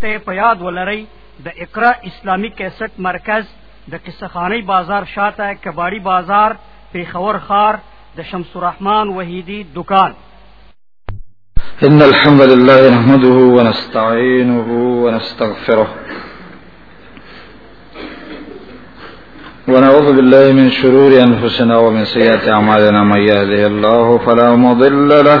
ته په یاد ولرئ د اقرا اسلامی کیسټ مرکز د قصخانی بازار شاته کباړی بازار پیښور خار د شمس الرحمن وحیدی دکان ان الحمد لله نحمده ونستعينه ونستغفره ونعوذ بالله من شرور انفسنا ومن سيئات اعمالنا من يهده الله فلا مضل له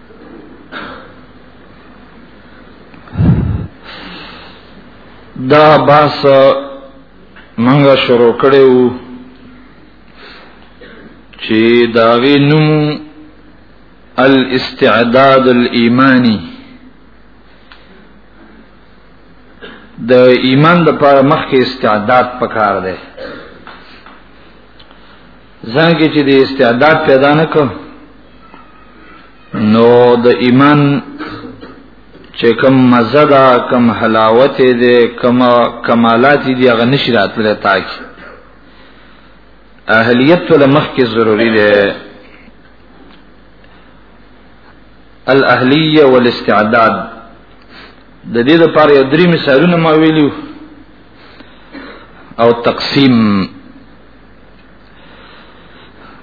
دا باس منګه شروع کړي وو چې دا وی نوم الاستعداد الايماني د ایمان د پر مخ کې استعداد پکار دی ځان کې چې د استعداد پیدا نه کو نو د ایمان چې کم مزه ده کم حلاوت ده کم کمالات دي هغه نشي راتللی تاکي اهلیت له مخ کې ضروری ده الاهلیه والاستعداد د دې لپاره یو درې مثالونه ما ویلو او تقسیم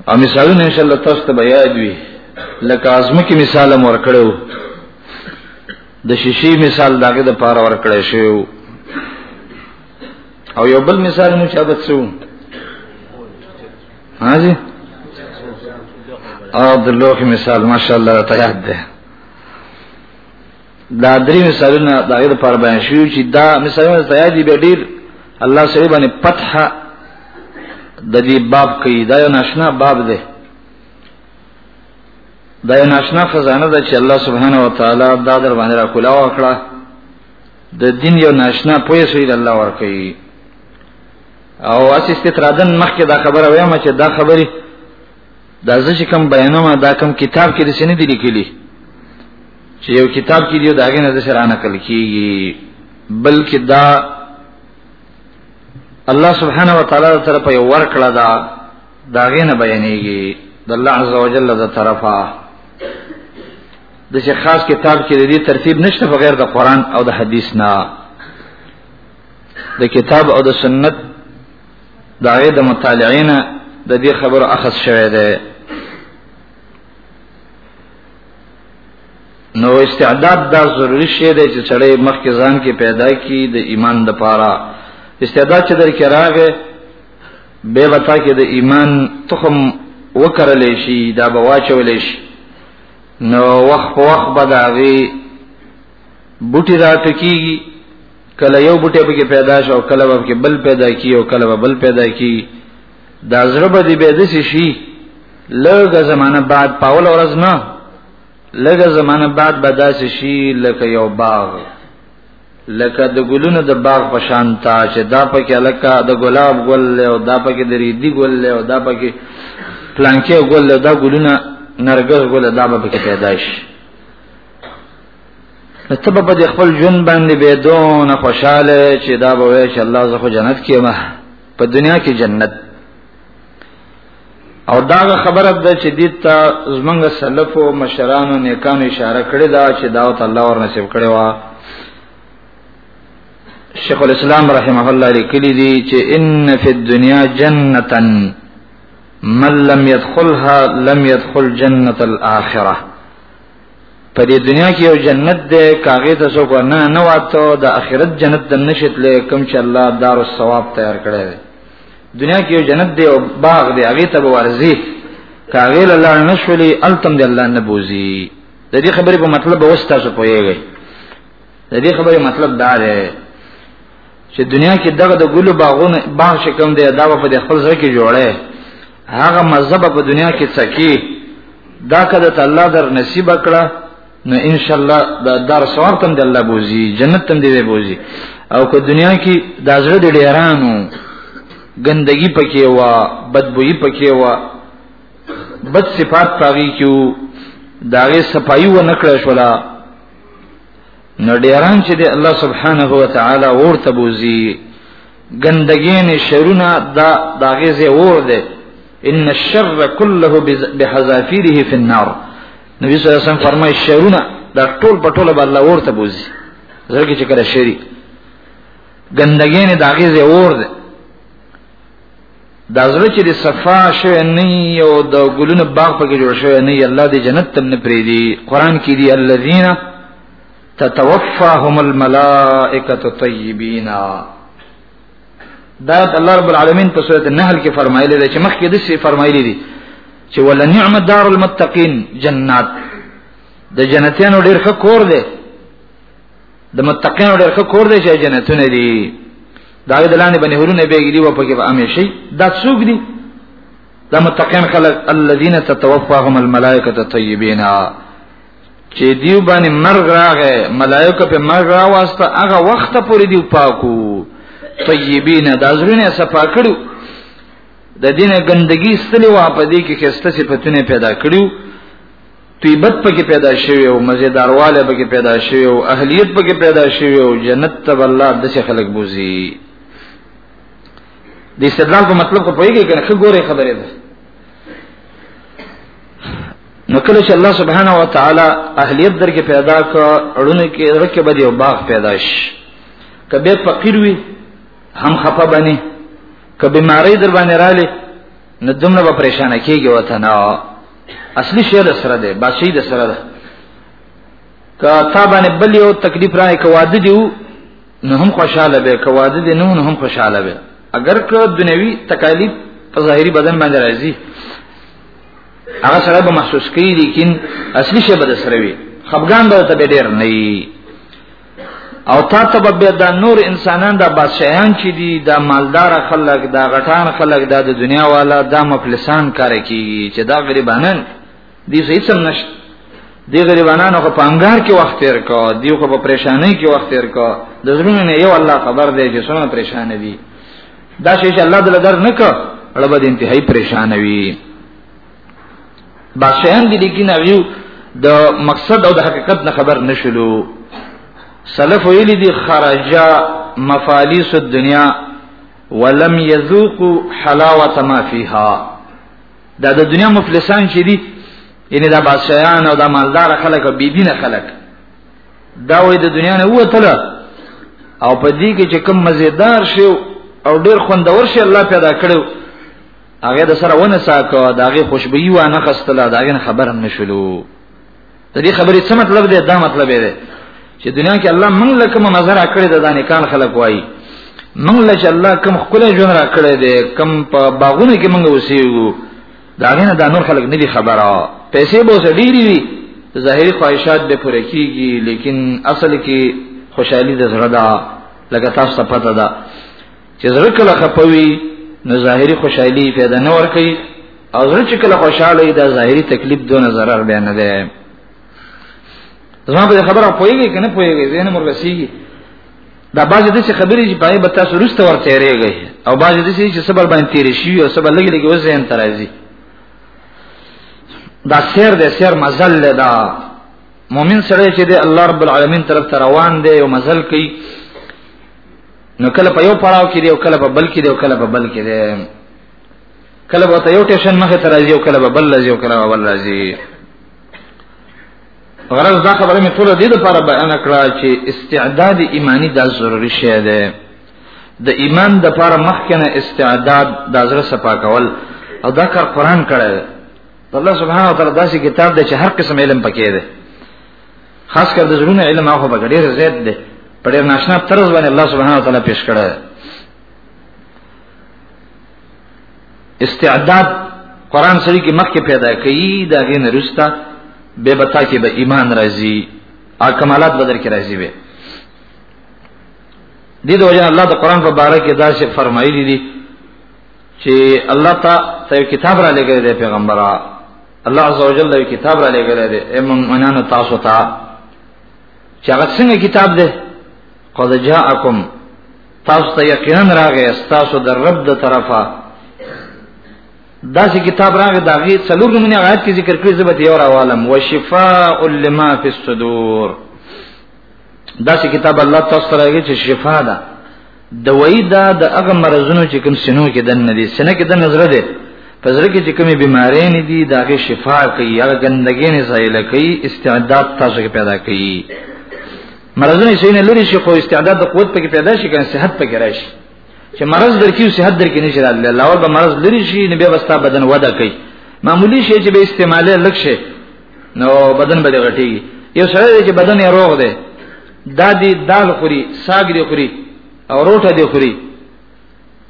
او مثالونه ان شاء الله تاسو ته بیا دوی لکه ازمه کې مثال مور کړو د شیشې مثال داګه د پاره ور کړی شو او یو بل مثال مو شابت سو هاجی او د لوخ مثال ماشاءالله ته یاد ده دا درې مثالونه د غیر پر بیان شوی چې دا مثالونه سیادی به ډیر الله سره باندې فتح د دې باب کې دا یو ناشنا باب دی دا یو ناشنا خزانه ده چې الله سبحانه و تعالی دا در باندې را کولا وکړه د دین یو ناشنا پوهه سوی الله ورکړي او اس استطرادن مخکې دا خبره وایم چې دا خبره دا زه چې کوم بیانوم دا کوم کتاب کې د سینې دی لیکلی چې یو کتاب کې دی دا غنه د سره نه کل کیږي بلکې دا الله سبحانه و تعالی تر طرفه یو ورکړه دا دا غنه بیانېږي د الله عز وجل د طرفه د چې خاص کتاب کې د دې ترتیب نشته بغیر د قران او د حدیث نه د کتاب او د سنت د هغې د مطالعې نه د دې خبرو اخذ شوی دی نو استعداد دا ضروری شی دی چې سړی مخکې ځان کې پیدا کی د ایمان د پاره استعداد چې درکې راغې به وتا کې د ایمان تخم وکړل شي دا به واچول شي نو وخت په وخت به دا وی بوټي راټکیږي کله یو بوټي به کې پیدا شو کله به کې بل پیدا کی او کله به بل پیدا کی دا زړه به دې به د شي لږه زمانہ بعد پاول ورځ نه لږه زمانہ بعد به داسې شي لکه یو باغ لکه د ګلونو د باغ په شان تا چې دا پکې لکه د ګلاب ګل له او دا پکې د ریدي ګل له او دا پکې پلانکې ګل له دا ګلونه نرګس ګل دا به پکې پیدا شي نو ته به په دې خپل ژوند باندې به دون خوشاله چې دا به وې چې الله زه خو جنت کې ما په دنیا کې جنت او دا خبره ده چې دې ته زمنګ سلف او مشران او نیکان اشاره کړې ده چې دعوت الله ور نصیب کړي وا شیخ الاسلام رحمه الله لیکلی دی چې ان فی الدنیا جنتا من لم يدخلها لم يدخل جنت الاخره په دې دنیا کې یو جنت دی کاغه ته څوک نه نه واته د آخرت جنت د نشتلې کوم چې الله دار الثواب تیار کړی دی دنیا کې یو جنت دی او باغ دی هغه ته ورزي کاغه الله نشولي التم دی الله نه بوزي د دې خبرې په مطلب اوس تاسو پوهیږئ د دې خبرې مطلب دا دی چې دنیا کې دغه د ګلو باغونه باغ چې کوم دی دا په د خپل ځای کې جوړه هغه مذهب په دنیا کې څکی دا کده ته الله در نصیب کړه نو ان شاء الله دا دار ثواب تم د الله بوزي جنت تم دی بوزي او که دنیا کې د ازره د ډیرانو ګندګي پکې وا بدبوئی پکې وا بد صفات پاږي کیو داغه صفایو و نکړه شولا نو ډیران چې دی الله سبحانه و تعالی ورته بوزي ګندګین شرونه دا داغه زه ور ده ان الشر كله بحذافيره في النار نبی صلی الله علیه وسلم فرمای شرونه دا ټول په ټول به الله ورته بوزي زرګي چې کړه شری ګندګین داغه زه ور ده دا زړه چې د صفا شوی نه او د ګلونو باغ پکې جوړ شوی نه الله دې جنت تم نه پری دی قران کې دی الذین تتوفاهم الملائکه طیبین دا الله رب العالمین په سورۃ النحل کې فرمایلی دی چې مخکې د څه فرمایلی دی چې ولا نعم دار المتقین جنات د جنتیانو ډیر ښه کور دی د متقینو ډېر کور دی چې جنتونه دي دا د لاندې باندې هرونه بیګلی و پکې به همیشي دا څوک دي دا متقین خلق الذين تتوفاهم الملائکه طیبین چې دیو باندې مرګ راغې ملائکه په مرګ راوسته هغه وخت پورې دیو پاکو طیبین دا زرونه صفا کړو د دینه ګندګي ستلی واپدې کې خسته صفاتونه پیدا کړو طیبت پکې پیدا شوی او مزیدارواله پکې پیدا شوی او اهلیت پکې پیدا شوی او جنت ته الله د څه خلق بوزي د استدلال په مطلب کو پوهیږي کنه خو ګوره خبره ده نو کله چې الله سبحانه و تعالی اهلیت درکې پیدا کړ اړونه کې رکه به یو باغ پیدا شي کبه فقیر وي هم خپه بني کبه ماری در باندې رااله نو دومره به پریشان کیږي وته نه اصلي شی د سره ده بچی د سره ده که تا باندې بل یو تکلیف راي که واده دیو نو هم خوشاله به که واده دی نو هم خوشاله به اگر که دنیوي تکالیف په ظاهري بدن باندې راځي هغه سره به محسوس کوي لیکن اصلي شی به د سره وي خفګان به ته ډیر نه او تا ته به دا نور انسانان دا بادشاہان چې دي دا مالدار خلک دا غټان خلک دا د دنیا والا دا مفلسان کار کوي چې دا غریبانان دي هیڅ هم نشته دی غریبانانو په انګار کې وخت تیر کو دی خو په پریشانای کې وخت تیر کو د زړونو نه یو الله خبر دی چې څومره پریشان دي دا شیشه الله دل در نه کو اړه به انتهایی پریشان وي بادشاہان دي لیکي نه یو د مقصد او د حقیقت نه خبر نشلو سلف ویلي دي خرجا مفاليس الدنيا ولم يذوقوا حلاوه ما فيها دا د دنیا مفلسان چې دي یعنی دا بادشاہان او دا مالدار خلک او بی دینه خلک دا وې د دنیا نه وته او په دې کې چې کم مزیدار شو او ډیر خوندور شي الله پیدا کړو هغه د سره ونه ساکو دا هغه خوشبوئی و نه خستله دا هغه خبر هم نشلو د دې خبرې څه مطلب دی دا مطلب دی چې دنیا کې الله موږ له کوم نظر کړی د دانه کان خلق وایي موږ له چې الله کوم خپل ژوند را کړی دی کوم په باغونو کې موږ اوسېږو دا غنه د نور خلق نه دي خبره پیسې به سړي ډېری وي ظاهري خواهشات به پوره کیږي لیکن اصل کې خوشحالي د زړه ده لکه تاسو ته پته ده چې زړه کله خپوي نو ظاهري خوشحالي پیدا نه ور کوي او زړه چې کله خوشاله وي دا ظاهري تکلیف دونه zarar بیان نه دی زما په خبره پويږي کنه پويږي زه نه مرسيږي دا باز دې چې خبرې چې پای به تاسو رسته ورته ریږي او باز دې چې صبر باندې تیر شي او صبر لګي لګي وځي ان ترازي دا سیر دې سیر مزل دا مؤمن سره چې دې الله رب العالمین طرف ته روان دی او مزل کوي نو کله په یو پړاو کې دی او کله په بل کې دی او کله په بل کې دی کله به ته یو ټیشن مخه تر راځي او کله به بل راځي او کله به بل راځي غرض دا خبره مې ټول دې لپاره بیان کړه چې استعداد ایمانی دا ضروری شی دی د ایمان د لپاره مخکنه استعداد د زړه صفا کول او دا کار قران کړه الله سبحانه وتعالى داسې کتاب دی چې هر قسم علم پکې دی خاص کر د زړونو علم هغه به ډیر زیات دی په ډیر ناشنا طرز باندې الله سبحانه وتعالى پیش کړی استعداد قران سری کې مخکې پیدا کړي دا غي نرستا به بتا کې به ایمان راځي او کمالات بدر کې راځي به دې د وجه الله د قران په باره کې دا څه فرمایلی دي چې الله تعالی کتاب را لګی دی پیغمبره الله عزوجل د کتاب را لګل دی امم منانو تاسو ته چې هغه څنګه کتاب دی قد جاءکم تاسو ته یقینا راغی تاسو د رب د طرفه دا چې کتاب راغی دا غي څلور نمونه آیات کې ذکر کړی زبته یو راوالم وشفاء لما فی الصدور دا چې کتاب الله تاسو ته راغی چې شفا ده دوی دا د هغه مرزونو چې کوم سينو کې دن دي سینه کې د نظر ده په زړه کې چې کومې بيمارې نه دي دا غي شفا کوي هغه ګندګي نه زایل کوي استعداد تاسو کې پیدا کوي مرزونه سینه لري شي خو استعداد د قوت پکې پیدا شي کنه صحت پکې راشي چې مرز درکې صحت درکې نشي راځي الله ول به مرز لري شي نه به وستا بدن ودا کوي معمولی شی چې به استعماله لږ شي نو بدن به غټي یو سره چې بدن یې روغ دی دا دی دال خوري ساګ دی خوري او روټه دی خوري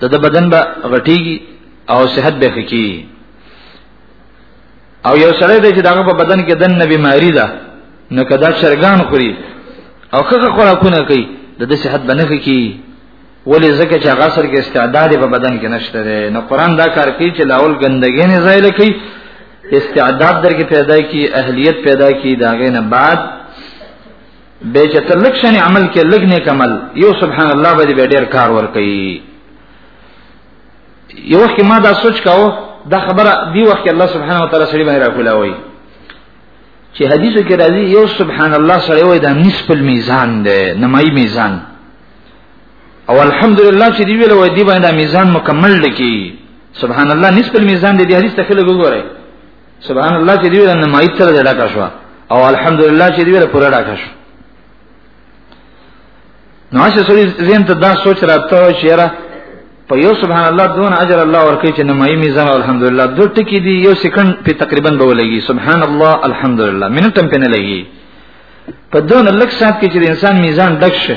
ته د بدن به غټيږي او صحت به خکي او یو سره دی چې داغه په بدن کې دن نبی ماری ده نو کدا شرګان خوري او خخه خوراکونه کوي د صحت بنخ کی ولې ځکه چې هغه سر کې استعداد په بدن کې نشته دی نو قران دا کار کوي چې لاول ګندګي نه ځای لکې استعداد درکې پیدا کی اهلیت پیدا کی داغه نه بعد به چې تلک شنه عمل کې لګ نه کمل یو سبحان الله به دې ډېر کار ور کوي یو وخت ما دا سوچ کاو دا خبره دی وخت الله سبحانه و تعالی سړي باندې راکولا وای چې حدیثو کې راځي یو سبحان الله سره وای دا نصف المیزان ده نمای میزان او الحمدلله چې دی ویل وای دی باندې میزان مکمل لکی سبحان الله نصف المیزان دی حدیث ته خلک وګورئ سبحان الله چې دی ویل نه مایت سره ډاکا شو او الحمدلله چې دی ویل پوره ډاکا شو نو چې سوري زین ته دا سوچ راته چې را په یو سبحان الله دون اجر الله ورکړي چې نمایي میزان الحمدلله دوه ټکی دی یو سکند په تقریبا به ولګي سبحان الله الحمدلله منټم په نه لګي په دون لک سات کې چې انسان میزان ډک شي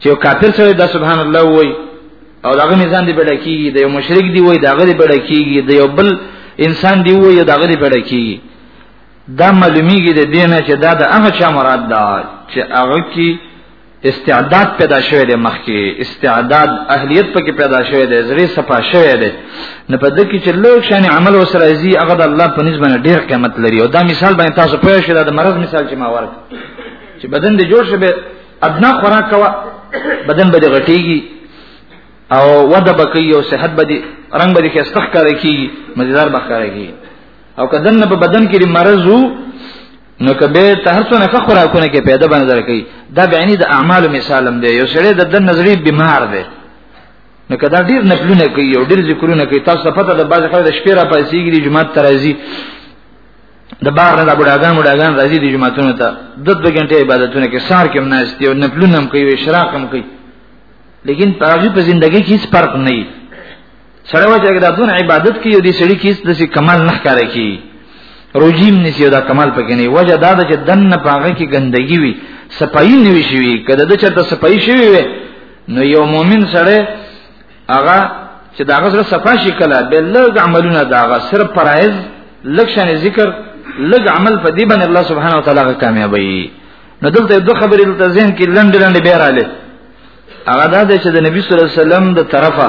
چې یو کافر سره د سبحان الله وای او داغه میزان دی پیدا کیږي د یو مشرک دی وای داغه دی پیدا کیږي د یو بل انسان دی وای داغه دی پیدا کیږي دا معلومیږي د دینه چې دا د هغه چا مراد ده چې هغه کې استعداد پیدا شوی دی مخکې استعداد اهلیت پکې پیدا شوی دی زری صفا شوی دی نه په دې کې چې لوی شان عمل وسره زی هغه د الله په نسبت ډیر قیمت لري او دا مثال باندې تاسو پوه شئ دا د مرض مثال چې ما ورک چې بدن دې جوړ شي ادنا خوراک کوا بدن به غټيږي او وده بکی او صحت به رنگ به کې استخ کاری کی مزیدار به کاری کی او کدن په بدن کې مرض وو نو کبه ته هر څونه ښه خوراکونه کې پیدا باندې درکې دا بیانی د اعمال مثالم دی یو سړی د دن نظری بیمار دی نو کدا ډیر نفلونه کوي او ډیر ذکرونه کوي تاسو پته د باز خلک د شپې را پاسېږي جمعه ترازی د بار نه د بډاګان بډاګان راځي د جماعتونو ته د دوه غنټه عبادتونه کې سار کې مناستی او نپلون هم کوي اشراق هم کوي لیکن پاغي په ژوندۍ کې هیڅ فرق نه وي سره وجه کې د دون عبادت کې یو دي سړي کې د سي کمال نه ښکار کی روجیم نسی دا کمال پکې نه وجه دا چې دن نه پاغه کې ګندګي وي صفائی نه وي شي کده د چرته صفائی شي وي نو یو مؤمن سره هغه چې دا غزر صفه شي کله به لږ عملونه دا غ صرف فرایض لږ شان ذکر لږ عمل په دې باندې الله سبحانه و تعالی کامیابی نو دلته دوه خبرې دلته ذهن کې لنډ لنډ به رااله هغه دا دی چې د نبی صلی الله علیه وسلم د طرفه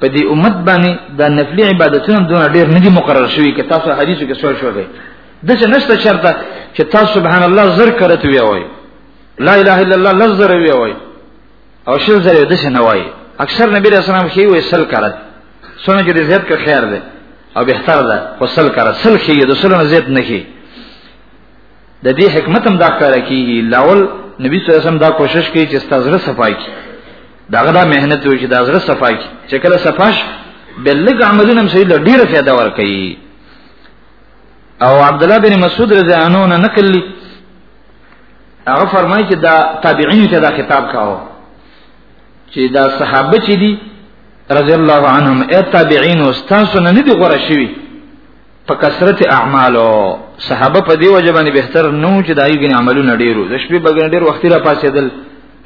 په دې امت باندې د نفلي عبادتونو دونه ډېر نه دي مقرر شوی که تاسو حدیثو کې سوال شوی د څه نشته شرطه چې تاسو سبحان الله زر کرت وی وای لا اله الا الله لزر وی وای او شل زره د څه نه وای اکثر نبی رسول الله خي وې سل کرت سونه چې زیات کا خیر ده او بهتر ده خو سل کرت سل خي د سل نه زیات نه خي د دې حکمت هم دا کار کوي لاول نبی صلی الله علیه وسلم دا کوشش کوي چې ستاسو صفای کی داغه دا مهنت وي چې دا زړه صفای کی چې کله صفاش بلګ عملونه هم سید ډیره فایده ور کوي او عبد الله بن مسعود رضی الله عنه نقل هغه فرمایي چې دا تابعین ته دا خطاب کاوه چې دا صحابه چې دي رضی الله عنهم ای تابعین واستاسو نه دي غوړه شوی په کثرت اعمالو صحابه په دی وجه باندې بهتر نو چې دایو غن عملونه ډیرو د شپې بګن ډیر وخت را پاسېدل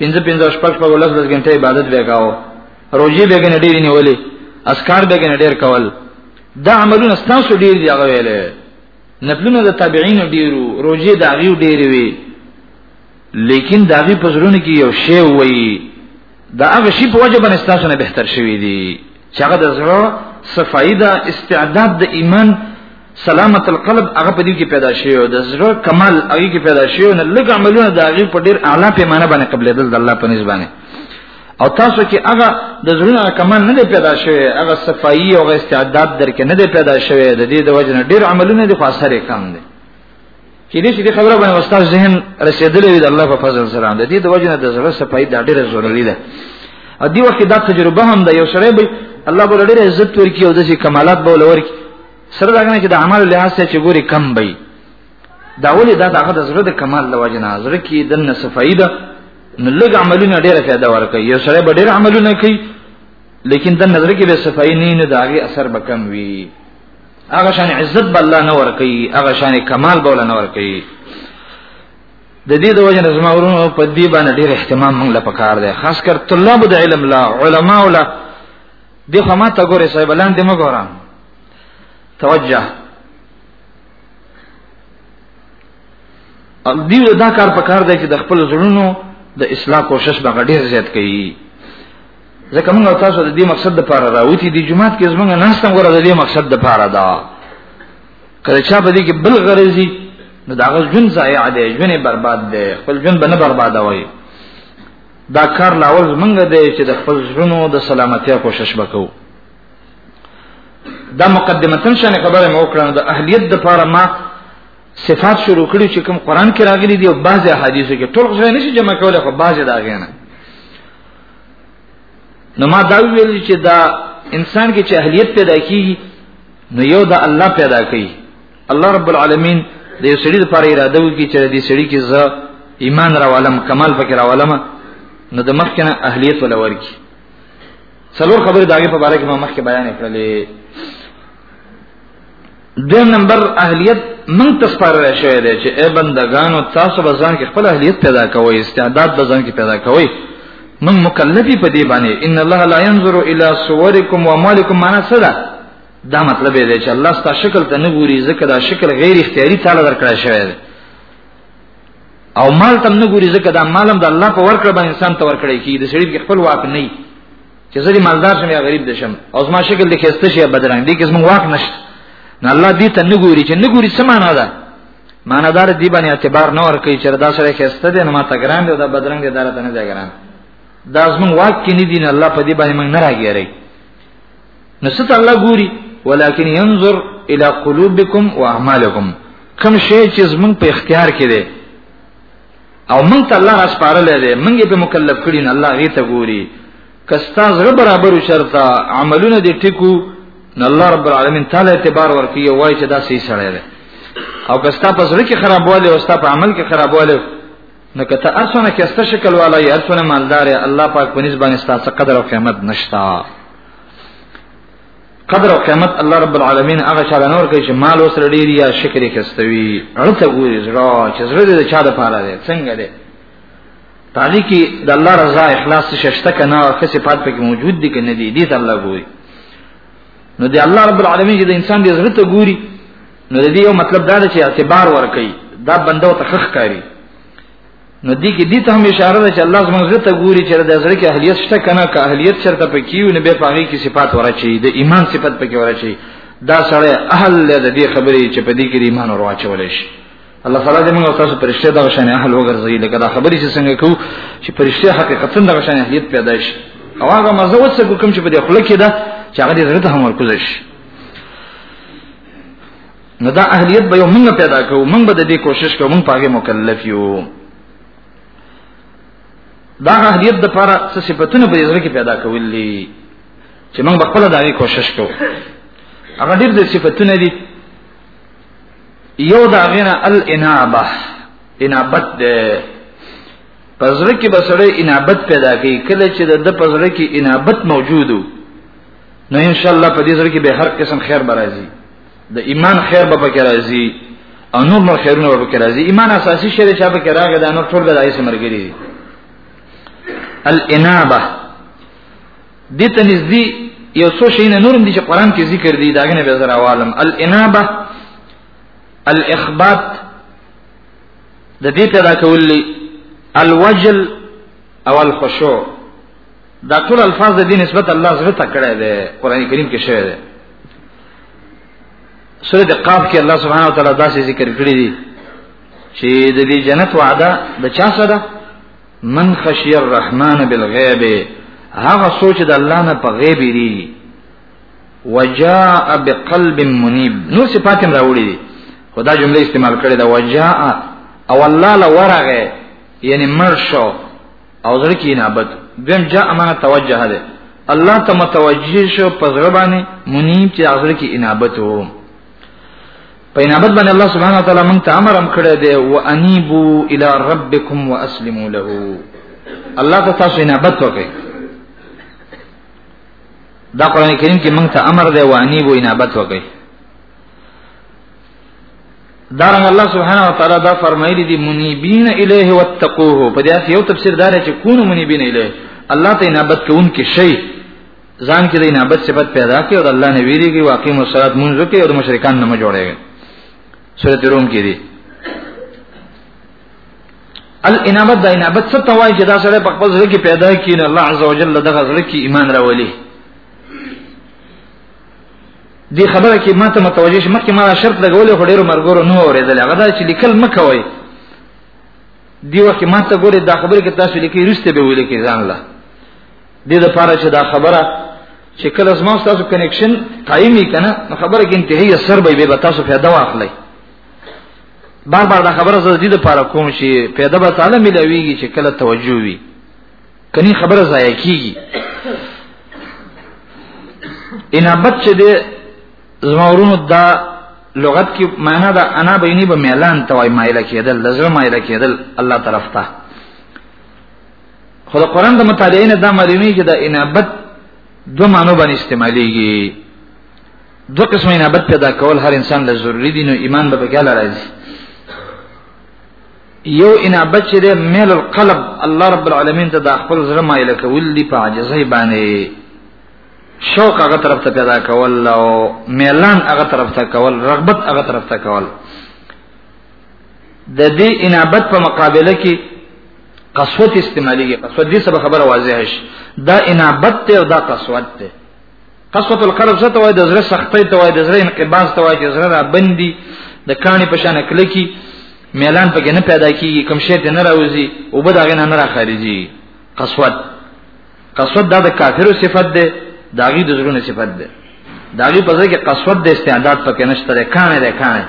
15 15 شپږ په ولس لږ غنټه عبادت وکاو روزي بګن ډیر نیولې اسکار بګن ډیر کول دا عملونه ستاسو ډیر دی هغه ویلې نفلونه د تابعین ډیرو روزه د هغه ډیره وی لیکن د هغه پزرونه کې یو شی وای دا هغه شی په وجه باندې تاسو نه بهتر شوی دی چې هغه د زړه صفائی دا استعداد د ایمان سلامت القلب هغه په دې کې پیدا شوی او د زړه کمال هغه کې پیدا شوی نه لږ عملونه د هغه په ډیر اعلی پیمانه باندې قبلېدل د الله په نسبت او تاسو کې هغه د زړه کمال نه پیدا شوی هغه صفائی او استعداد درکې نه پیدا شوی د دې د وجنه ډیر عملونه د خاصره کم دي چې دې چې خبره باندې استاد ذهن رسیدلې وي د الله په فضل سره د دې د وجنه د زړه صفائی د ډیره ضروری ده ا دې وخت دا تجربه هم ده یو سره به الله بوله ډیره عزت ورکی او د کمالات بوله ورکی سره دا نه چې د اعمال لحاظ څخه چې ګوري کم وي دا ولې دا دغه د زړه د کمال د وجنه زړه کې د نه صفائی ده نو لږ عملونه ډېره فائدہ ورکوي یو سره به ډېر عملونه کوي لیکن د نظر کې به صفائی نه نه داغي اثر به کم وي هغه شان عزت به الله نه ورکوي هغه شان کمال به الله نه ورکوي د دې د وجنه زما ورونو په دې باندې ډېر اهتمام موږ لپاره کار دی خاص کر طلاب د علم لا علما ولا د خمه تا ګوره صاحب لاندې مګورم توجه او دیو دا کار په کار دی چې د خپل زړونو د اصلاح کوشش به ډیر زیات کوي ځکه موږ تاسو د دې مقصد لپاره راوتی دی جمعات کې زمونږ نه ستم غره د دې مقصد لپاره دا کله چې په دې کې بل غرضی نو دا غو جون ضایع دی جون برباد دی خپل جون به نه برباد وای دا کار لاول زمونږ دی چې د خپل زړونو د سلامتیا کوشش وکړو دا مقدمتن شانه خبره مو کړنه د اهلیت د پاره ما صفات شروع کړی چې کوم قران کې راغلي دي او بعضی احادیثو کې ټول ځای نشي جمع کولای خو بعضی دا غیانه نو ما دا ویل چې دا انسان کې چې اهلیت پیدا کیږي نو یو دا الله پیدا کوي الله رب العالمین د یو سړي لپاره اراده وکړي چې دې سړي کې زه ایمان راولم کمال پکې راولم نو د مخکنه اهلیت ولور کی څلور خبرې داګه په باره کې ما مخکې بیان کړلې د نمبر اهلیت من تسپارل شوی دی چې ای بندگانو تاسو به ځان کې خپل اهلیت پیدا کوئ استعداد به ځان کې پیدا کوئ من مکلفی په دې باندې ان الله لا ينظر الى صوركم ومالكم معنا څه ده دا مطلب دی چې الله ستاسو شکل ته نه ګوري ځکه دا شکل غیر اختیاري تعالی درکړی شوی دی او مال تم نه ګوري ځکه دا مالم د الله په ورکړه باندې انسان ته ورکړی کی د شریف کې خپل واک نه چې زری مالدار شم یا غریب دشم او زما شکل د خسته شي بدرنګ دي کې زموږ واک نشته نه الله دې ته نه ګوري چې نه ګوري سمانه ده ماندار دی باندې اعتبار نه ور کوي چې دا سره خسته دي نو ما ته ګران دی دا بدرنګ دی دارته نه دی ګران دا زموږ واک کې نه دي نه الله په دې باندې موږ نه راګیری نو ست الله ګوري ولكن ينظر الى قلوبكم واعمالكم کوم شی چې زمون په اختیار کې دی او مونږ ته الله اسپارل دی مونږ په مکلف کړی نه الله غي ته ګوري کستا زړه برابر شرط عملونه دي ټکو نه الله رب العالمین تعالی اعتبار ورکي او وای چې دا صحیح سره دی او کستا په زړه کې خرابواله او ستا په عمل کې خرابواله نو کته ارسونه کې است شکل والا یا ارسونه مالدار الله پاک په نسبت باندې ستاسو قدر او قیمت نشتا قدر او قیمت الله رب العالمین هغه چا نور کوي چې مال وسره ډیر یا شکر یې کستوي اړته ګوري زړه چې زړه دې چا د پاره دی څنګه دی تعالی کې د الله رضا اخلاص ششته کنه او څه صفات پکې موجود دي کنه دي دې ته الله ګوري نو دی الله رب العالمین چې د انسان دې زړه ته ګوري نو دې یو مطلب دا دی چې اعتبار ور کوي دا بنده ته خخ کوي نو دې کې دې ته هم اشاره ده چې الله زموږ زړه ته ګوري چې د زړه کې اهلیت شته کنه که اهلیت چرته پکې وي نو به پاغي کې صفات ورچي د ایمان صفات پکې ورچي دا سره اهل د دې خبرې چې په دې کې ایمان ورواچول شي الله تعالی دې موږ تاسو پرشته د غشن اهل وګرځي لکه دا خبرې چې څنګه کو چې پرشته حقیقتا د غشن اهلیت پیدا شي او هغه مزه وڅ کوم چې په دې خلک کې ده چې هغه دې زړه ته هم ورکوز شي نو دا اهلیت به یو موږ پیدا کوو موږ به د دې کوشش کوو موږ پاګه مکلف یو دا اهلیت د لپاره څه صفاتونه به یې کې پیدا کولې چې موږ خپل دا غي کوشش کوو هغه ډېر د صفاتونه دي یو دا غنه الانابه انابت ده پزړه کې بسړې انابت پیدا کوي کله چې د پزړه کې انابت موجودو نو ان شاء الله په دې سره کې به هر قسم خیر برازي د ایمان خیر به پکې راځي او نور نور خیرونه به پکې راځي ایمان اساسي شی دی چې به کې راغی دا نور ټول د ایسه مرګري دي الانابه دې ته نږدې یو څو شي نه نورم دي چې قران کې ذکر دي داګه نه به زرا عالم الانابه الاخبات د دې پیدا کولې الوجل او الخشوع دا ټول الفاظ د دې نسبت الله زړه ته کړی دی قران کریم کې شوی دی سورۃ قاف کې الله سبحانه و تعالی دا څه ذکر کړی دی چې د دې جنت وعده د چا سره من خشی الرحمن بالغیب هغه سوچ د الله نه په غیب دی وجاء بقلب منیب نو صفاتم راوړي دي خدا جمله استعمال کړې ده وجاء او الله لورغه یعنی مرشو او زړه کې انابت دیم جاء معنا توجه ده الله ته متوجه شو په زړه باندې منیب چې زړه کې انابت وو په انابت باندې الله سبحانه وتعالى مونږ ته امر هم کړی دی وانيبو الى ربكم واسلموا له الله ته تاسو انابت وکړئ دا قران کریم کې مونږ ته امر دی وانيبو انابت وکړئ دارن الله سبحانه وتعالى دا فرمایلی دی منیبین الیه واتقوه په دې یو تفسیر دار چې کونو منیبین الیه الله ته نابت کوون کې شی ځان کې د نابت صفت پیدا کړي او الله نه ویریږي واقعي مسرات مونږ کې او مشرکان نه جوړيږي سورۃ روم کې دی الانابت د انابت څه ته وایي چې دا سره په خپل ځل کې پیدا کړي الله عزوجل دغه ځل کې ایمان راولي دی خبره کې ما ته متوجه شم مخکې ما شرط لګولې خو ډیرو مرګورو نه اورېدل هغه دا چې لیکل مکوي دی وخت ما ته ګورې دا خبره کې تاسو لیکي رسته به ولیکي ځان لا دې د پاره چې دا خبره چې کله زما تاسو کنیکشن قایمي کنه نو خبره کې انتهایی سر به به تاسو فائدہ واخلئ بار بار دا خبره زه دې د پاره کوم چې پیدا به تعالی ملويږي چې کله توجه وي کني خبره ضایع کیږي انابت چې ده زمورونو دا لغت کې معنا دا انا بیني به میلان توای مایل کېدل لزر مایل کېدل الله طرف ته خو د قران د مطالعې نه دا معلومي چې دا انابت دو معنی باندې استعماليږي دو قسم انابت پیدا کول هر انسان له ضروری دي نو ایمان به بګاله راځي یو انا بچی دی میل القلب الله رب العالمین ته د خپل زړه مایل کول دی په عاجزۍ باندې شوق هغه طرف ته پیدا کول او میلان هغه طرف ته کول رغبت هغه طرف ته کول د دې انابت په مقابله کې قسوت استعمالي قسوت دې سبب خبره واضحه شي دا انابت ته او دا قسوت ته قسوت القلب څه ته وای د زړه سختۍ ته وای د زړه انقباض ته وای چې زړه را بندي د کاني په شان کلکی میلان پکې نه پیدا کیږي کم شی ته نه راوځي او بد هغه نه را خارجي قسوت قسوت دا د کافرو صفت ده داغي د زړه صفت ده داغي په ځای کې قسوت د استعداد پکې نشته ده کانه ده کانه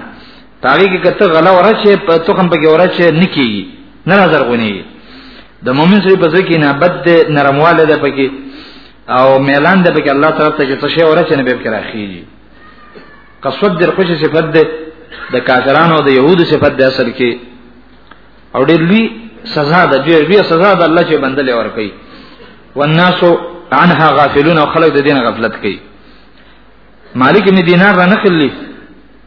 تاغي کې کته غلا ورچه په تخم پکې ورچه نکیږي نه نظر غونی د مؤمن سره په ځای کې نه بد نرمواله ده پکې او ميلان د بګ الله طرف ته چې تشه ورچ نه به کرا خيږي قصد در خوش صفت ده د کافرانو او د يهودو صفت ده اصل کې او ډېر لوی سزا ده ډېر لوی سزا ده الله چې بندل ور کوي والناس عنها غافلون او خلک د دین غفلت کوي مالک ابن دینار را نخلی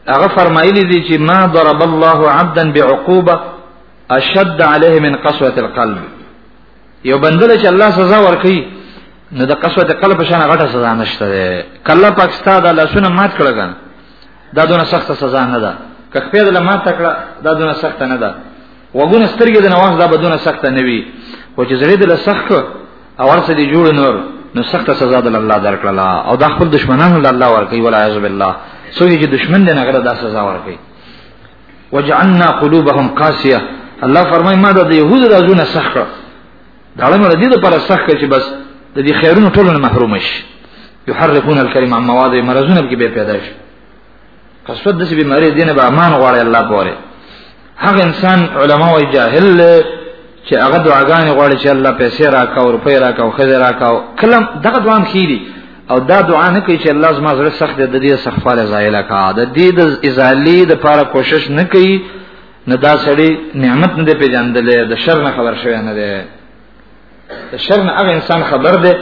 هغه فرمایلی دی چې ما ضرب الله عبدا بعقوبه اشد عليه من قسوه القلب یو بندل چې الله سزا ورکړي نو د قسوت قلب شان غټه سزا نشته کله پاکستان د لاسونه مات کړګان دا دونه سخت سزا نه ده که خپې د لمات کړه دا دونه سخت نه ده وګونه سترګې د نواز دا بدونه سخت نه وي او چې زړه د سخت او ورسې دی جوړ نور نو سخت سزا د الله درکړه او د خپل دشمنانو الله ورکړي ولا عزب الله سوې چې دشمن دې نه غره دا سزا ورکړي وجعلنا قلوبهم قاسيه الله فرمای ما د يهودو د ازونه سخت دا له مړه دي د پر سخت چې بس د دې خیرونو ټولو نه محروم شي يحرقون الكلمه عن مواضعه مرزونه کې به پیدا شي قصد د سبي مری دینه به امان غواړي الله پوره هغه انسان علما او جاهل چې هغه دعاګانې غواړي چې الله پیسې راکاو روپۍ راکاو خزه راکاو کلم دغه دوام خېری او دا دعا نه کوي چې الله زما زړه سخت دی د دې سخفاله زایل کا د دې د ازالي د لپاره کوشش نه کوي نه دا سړی نعمت نه پیژندل د شر نه خبر شوی نه دی د شر نه هغه انسان خبر دی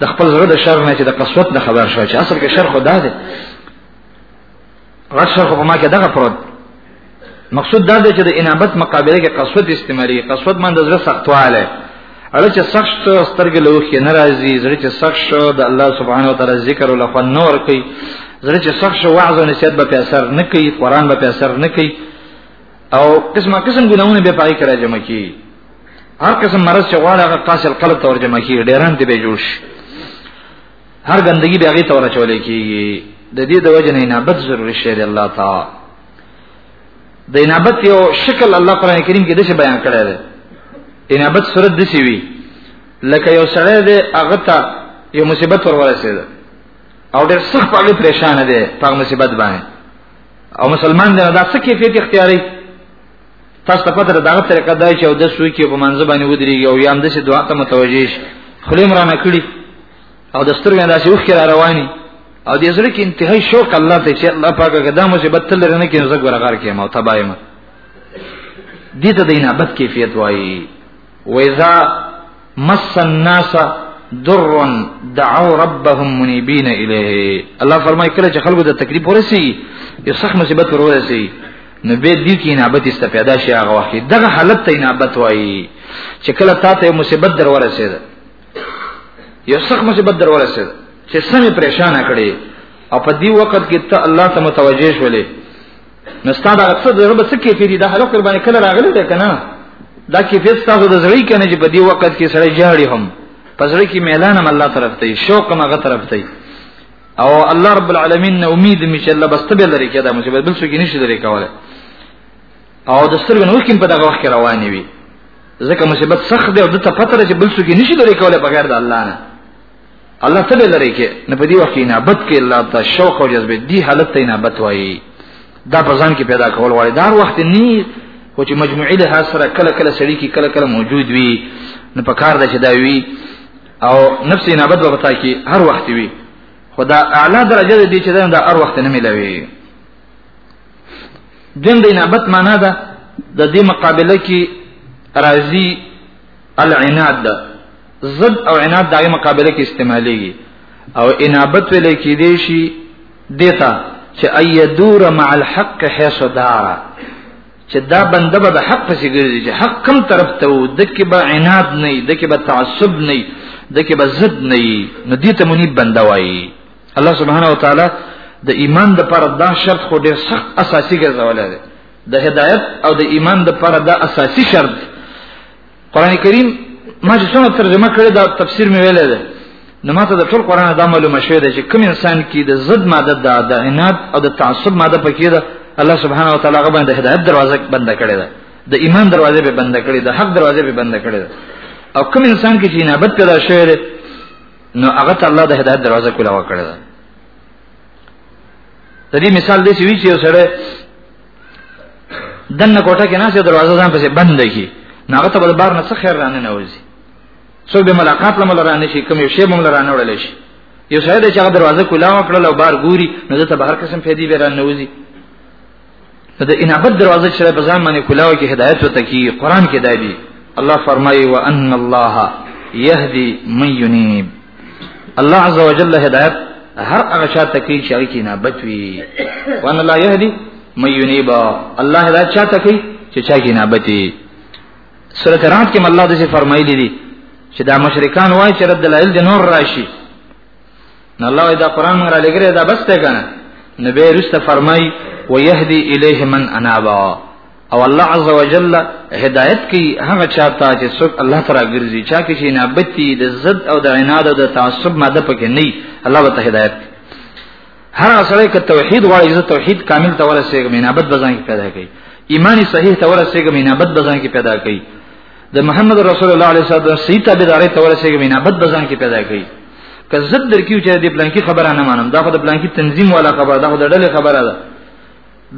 د خپل زړه د شر نه چې د قسوت نه خبر شوی چې اصل کې شر خدا دی غټ شر خو په ما کې دغه پروت مقصود دا دی چې د انابت مقابله کې قسوت استعمالي قسوت من د زړه سختواله اړه چې سخت سترګې له وخت نه راځي زړه چې سخت شو د الله سبحانه وتعالي ذکر له خو نور کوي زړه چې سخت شو وعظ او نصیحت به اثر نه کوي قران به اثر نه کوي او قسمه قسم ګناونه به پای کرا جمع کی هر قسم مرض چې غواړي هغه قاصل قلب تور جمع کی ډیران دی به جوړ شي هر ګندګي به هغه تور چولې کیږي د دې د وجه نه انابت ضروري شی دی الله تعالی د انابت یو شکل الله قران کریم کې د څه بیان کړی دی انابت صورت د څه وی لکه یو سړی دی هغه ته یو مصیبت ور ورسید او ډېر سخت په اړه پریشان دی په مصیبت باندې او مسلمان دی دا څه کیفیت اختیاري تاسو ته پته دا طریقه دا چې او د سوي کې په منځ باندې ودرېږي او یام د څه دعا ته متوجه شي خلیم را نه کړی او د سترګې نه داسې وښکې را رواني او د زړه کې انتهایی شوق الله ته چې الله پاک غدا مصیبت تل رنه کې زګ ورغار کې ما تبایم دي ته د انابت کیفیت وایي وإذا مس الناس در دعوا ربهم منيبين اليه الله فرمای کړه چې خلکو د تکلیف ورسي یو سخت مصیبت ورسي نو به دې کې انابت است پیدا شي هغه وخت دغه حالت ته انابت وایي چې کله تاسو مصیبت در ورسېده یو څخه مصیبت درول سره چې سمې پریشان کړي او په دې وخت کې ته الله ته متوجه شولې نو ستاسو هغه څه دربه څه کې پیری دا هغه پر باندې کله راغلی ده کنه دا کې فیس تاسو د زړی کنه چې په دې وخت کې سړی جاړي هم پزړه کې میلان هم الله طرف ته شوق هم هغه طرف ته او الله رب العالمین نه امید می چې الله بس ته به لري کېدا مصیبت بل څه کې نشي لري کوله او د سترګو نو کې په دغه وخت کې روانې وي ځکه مصیبت سخت دی او د ته پته لري چې بل څوک نشي لري کولای بغیر د الله نه الله تعالی لري کې نه په دې وخت کې نابت کې الله ته شوق او جذبه دی حالت ته نابت وایي دا په ځان کې پیدا کول غواړي دا وخت نه خو چې مجموعي له سره کله کله سړی کې کله کله موجود وي نو په کار ده چې دا وي او نفس نابت به پتا کې هر وخت وي خدا اعلی درجه دې چې دا هر وخت نه ملوي دین د انابت معنا ده د دې مقابله کې راځي العناد ده ضد او عناد دغه مقابله کې استعمالېږي او انابت ویل کې دی شي دیتا چې ايدور مع الحق حيث دار چې دا بنده به حق پسې ګرځي چې حق کم طرف ته و د کې به عناد نه د کې به تعصب نه د کې به ضد نه نه دي ته مونږ بنده وایي الله سبحانه و تعالی د ایمان د پر دا شرط خو ډیر سخت اساسي ګرځولای دی د هدایت او د ایمان د پر دا اساسي شرط قران کریم ما چې څنګه ترجمه کړې دا تفسیر مې ویلې ده نو ماته د ټول قران دا معلومه شوې ده چې کوم انسان کې د زد ماده ده د عناد او د تعصب ماده پکې ده الله سبحانه و تعالی غو باندې هدایت دروازه بند کړې ده د ایمان دروازه به بند کړې ده حق دروازه به بند کړې ده او کوم انسان کې چې نابت پیدا شوی نو هغه ته الله د هدایت دروازه کولا وکړه ده د دې مثال دې وی چې یو سره دنه کوټه کې نه چې دروازه ځان پسې بند کی ناغه ته بار نه څه خیر رانه نه وځي څوک به ملاقات لمل رانه شي کوم یو شی مونږ رانه وړل شي یو سره چې هغه دروازه کولا وکړه او بار ګوري نو ته بهر قسم فیدی به رانه وځي د انابت دروازه چې په ځان باندې کلاو کې هدایت وته کی قران کې دی الله فرمایي وان الله يهدي من ينيب الله عز وجل هدایت هر هغه چاته کوي چې هغه کې انابت وي وان الله يهدي من ينيب الله هدایت چاته کوي چې چا کې انابت وي سورۃ رات کې الله د څه فرمایلی دي چې دا مشرکان وایي چې رد العل د نور راشي نو الله دا قران موږ را لګره دا بس ته کنه نو به رست فرمای و يهدي الیه من انابا او الله عز وجل هدایت کی هغه چاته چې څوک الله تعالی ګرځي چا کې چې نابتی د زد او د عناد او د تعصب ماده پکې نه الله به ته هدایت کی هر سره ک توحید غواړي زه توحید کامل ته ورسېږم نابت بزان کې پیدا کړي ایمانی صحیح ته ورسېږم نابت بزان کې پیدا کړي د محمد رسول الله علیه السلام صحیح تابعداري ته ورسېږي مینا بد بزن کې پیدا کړي که زد درکیو چې د پلانکی خبره نه مانم دا خو د پلانکی تنظیم والا خبره دا خو د ډلې خبره ده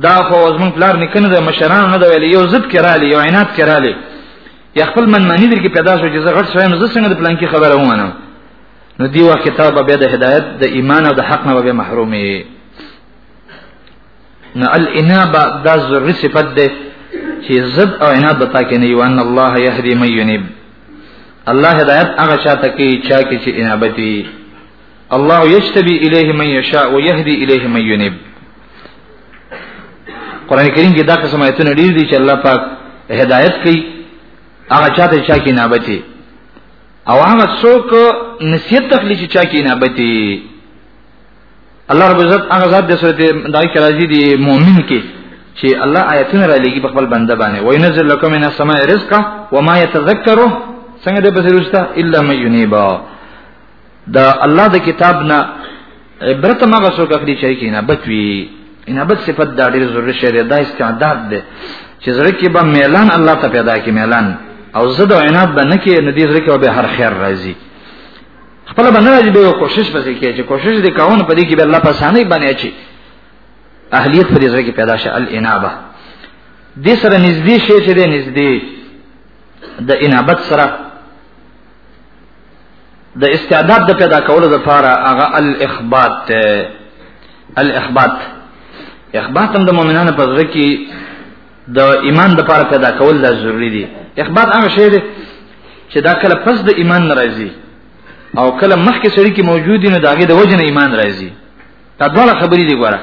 دا خو زمون پلار نکنه د مشران نه دا ویل یو زد کرالی یو عینات کرالی یا خپل من معنی در کې پیدا شو چې زه غټ شوم زه څنګه د پلانکی خبره ومنم نو دی وخت کتاب به د هدایت د ایمان او د حق نه به محرومي نو الانابه دا ضروري صفت ده چې زب او عناد به پاکه نه یو ان الله يهدي من ينيب الله هدایت هغه چاته کې چا کې چې انابت وي الله يجتبي اليه من يشاء ويهدي اليه من ينيب قران کریم کې دا قسم آیتونه ډیر دي چې الله پاک هدایت کوي هغه چاته چا کې انابت وي او هغه څوک نصیحت تخلیق چا کې انابت وي الله رب عزت هغه ذات د سورته دای کې راځي دی مؤمن کې چې الله آیتونه را لېږي په خپل بنده باندې وینزل لكم من السماء رزقا وما يتذكر څنګه د بصیرستا الا من ينيبا دا الله د کتاب نه عبرت ما غسو کړی چې کینه بچوي انابت صفت دا ډیر ضروري شی دی دا استعداد دی چې زړه کې به میلان الله ته پیدا کی میلان او زه د عنایت به نه کې ندی زړه کې به هر خیر راځي خپل باندې دې به کوشش به کوي چې کوشش دې کاونه په دې کې به الله په سانه باندې اچي اهلیت په دې ځای کې پیدا شي الانابه دې سره نږدې شي چې دې نږدې د انابت سره د استعداد د پیدا کولو لپاره هغه الاخبات الاخبات اخبات هم د مؤمنانو په ځکه د ایمان د پاره پیدا کول لا ضروری دي اخبار هغه شی دی چې دا کله پس د ایمان ناراضي او کله مخکې سړی کې موجود دي نو داګه د وجه نه ایمان راځي دا ډول خبرې دي ګوره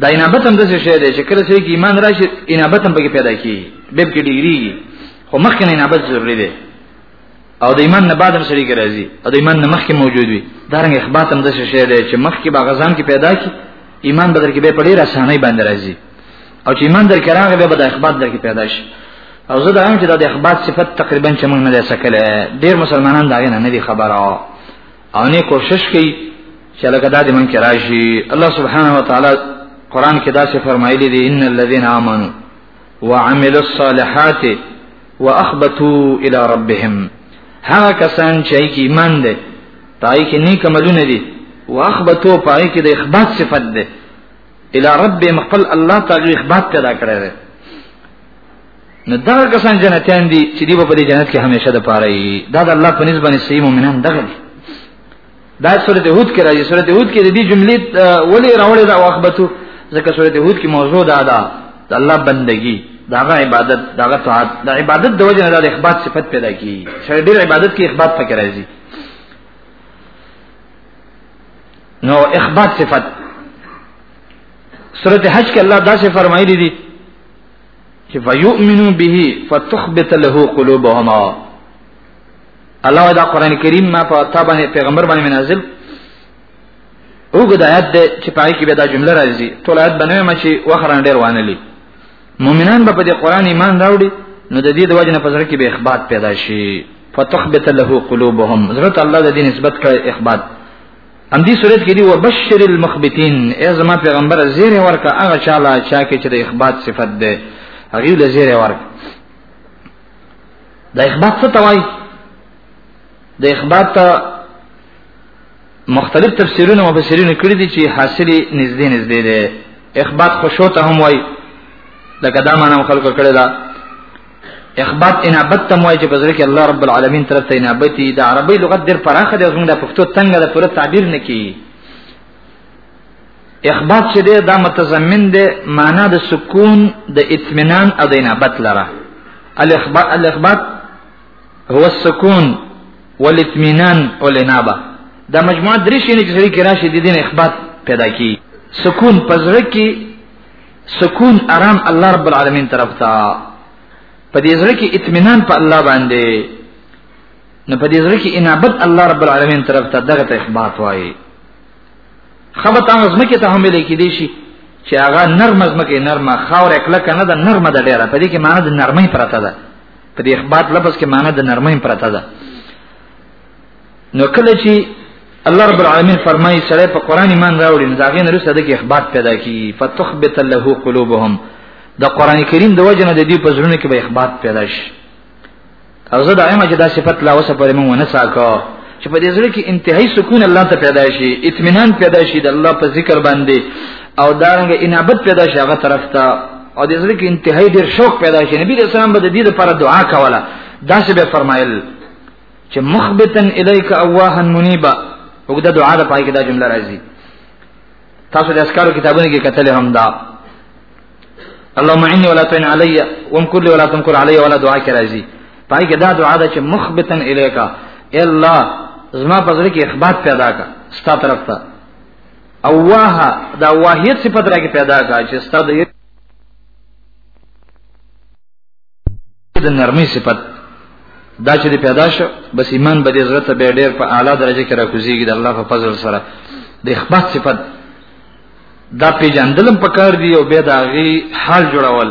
دا انابت هم د څه شی دی چې کله سړی کې ایمان راشي انابت هم پکې پیدا کیږي به کې ډیری خو مخکې نه انابت ضروری دی او د ایمان نه بعد هم شریک راځي او د ایمان نه مخکې موجود وي دا رنګ اخبات هم د څه شی دی چې مخکې به غزان کې پیدا کی ایمان بدر کې به په ډیر اسانۍ باندې راځي او چې ایمان در کې راغی به د اخبات در کې پیدا شي او زه دا هم چې د اخبات صفت تقریبا چې موږ نه ده سکل ډیر مسلمانان دا نه دي خبره او نه کوشش کوي چې لکه دا دې من کې راشي الله سبحانه و تعالی قران کې دا څه فرمایلی دي ان الذين امنوا وعمل الصالحات واخبتوا الى ربهم هغه کسان چې کې ایمان ده پای کې نیک عملونه دي واخبتوا پای کې د اخبات صفت ده الى ربهم خپل الله تعالی اخبات پیدا کړی ده نو دا کسان جنتیان دي چې دی په دې جنت کې همیشه د پاره دا د الله په نسبت صحیح مؤمنان دغه دي دا سورته هود کې راځي سورته هود کې د دې جملې ولې راوړې دا واخبتو ځکه سورته هود کې موضوع دا ده د الله بندگی داغه عبادت داغه طاعت د دا عبادت د وجه نه د اخبات صفت پیدا کی سره ډیر عبادت کې اخبات پکې راځي نو اخبات صفت سورته حج کې الله دا څه فرمایلی دي چې فیؤمنو به فتخبت له قلوبهما الله دا قران کریم ما په تا باندې پیغمبر باندې نازل وګد آیات دې چې پای کې به دا جمله راځي ټول آیات باندې ما چې وخران ډیر وانه لې مؤمنان به په دې قران ایمان راوړي نو د دې د وجنه په سره کې به اخبات پیدا شي فتخبت له قلوبهم حضرت الله د دې نسبت کړي اخبات ام دې صورت کې دی وبشر المخبتين ای زما پیغمبر زیر ورکه هغه چاله چا کې چې د اخبات صفت ده هغه له زیر ورکه د اخبات څه توای د اخبات ته مختلف تفسیرونه مفسرین کړی دي چې حاصل نږدې نږدې دی اخبات خشوع ته هم وای لکه دا معنی خلکو کړی دا اخبات انابت ته موای چې بزرګ الله رب العالمین طرف ته انابتي د عربی لغت ډیر پراخه دی زموږ د پښتو تنګ د پوره تعبیر نه کی اخبات چې دی دا متضمن دی معنا د سکون د اطمینان او د انابت لره الاخبات الاخبات هو السکون والاطمینان والانابه دا مجموعه درې شي نه چې سړي کې راشي د دین اخبات پیدا کی سکون پزړه کې سکون آرام الله رب العالمین طرف ته په دې ځل کې اطمینان په الله باندې نو په دې ځل کې انابت الله رب العالمین طرف ته دغه ته اخبات وایي خبرت هغه زمکه ته هم لیکي دي شي چې هغه نرم زمکه نرمه خاور اکله کنه ده نرمه ده ډیره په دې کې معنی د نرمۍ پرته ده په دې اخبات لفظ کې معنی د نرمۍ پرته ده نو کله چې الله رب العالمین فرمایي سره په قران ایمان راوړي نو داغه نرسته د کې اخبات پیدا کی فتخبت له قلوبهم د قران کریم د وجنه د دې په زړونو کې به اخبات پیدا شي او زه دا یم چې دا صفت لا اوسه پرې مونږ نه ساکو چې په دې سره کې انتهایی سکون الله ته پیدا شي اطمینان پیدا شي د الله په ذکر باندې او دارنګ انابت پیدا شي هغه طرف ته او دې سره کې انتهایی ډیر شوق پیدا شي نبی رسول الله د دې لپاره دعا کوله دا څه به فرمایل چې مخبتا الیک اواها منیبا وګدا دعا ده پای کې دا جمله راځي تاسو د اسکارو کتابونو کې کتل هم دا اللهم عني ولا تعن علي وامكر لي ولا تمكر علي ولا دعاء کې راځي پای کې دا دعا ده چې مخبتا الیکا الا زما په ځل کې اخبات پیدا کا ستا طرف ته او واه دا واهیت صفت راکې پیدا کا چې ستا د د نرمي صفت دا چې پیدا شو بس ایمان به دې زړه ته به ډېر په اعلی درجه کې راکوزيږي د الله په فضل سره د اخبات صفت دا پیجاندلم پکار دی او به دا غي حال جوړول